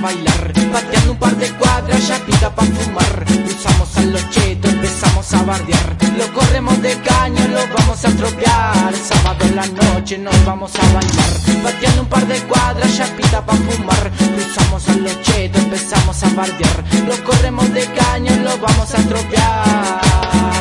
bailar Pateando un par de cuadras, ya pica pa' fumar. Usamos a los empezamos a bardear. Lo corremos de caño, lo vamos a tropear. Sábado en la noche nos vamos a bañar. Pateando un par de cuadras, ya pica pa' fumar. Usamos a los empezamos a bardear. Lo corremos de caño, lo vamos a tropear.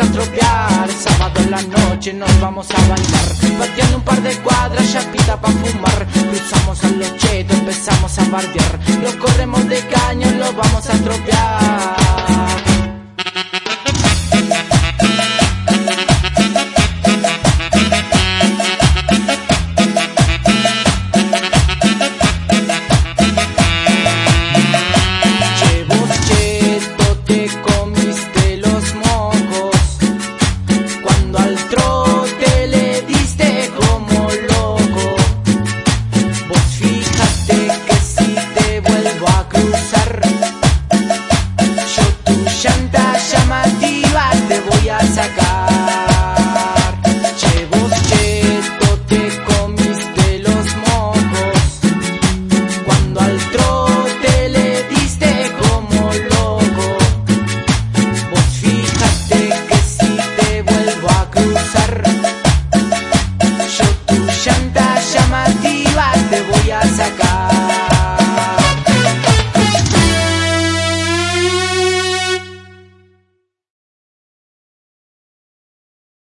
A estropear Sábado en la noche nos vamos a bailar. Pateando un par de cuadras, chapita pa' fumar. Cruzamos al locheto, empezamos a bardear. Lo corremos de caño, lo vamos a estropear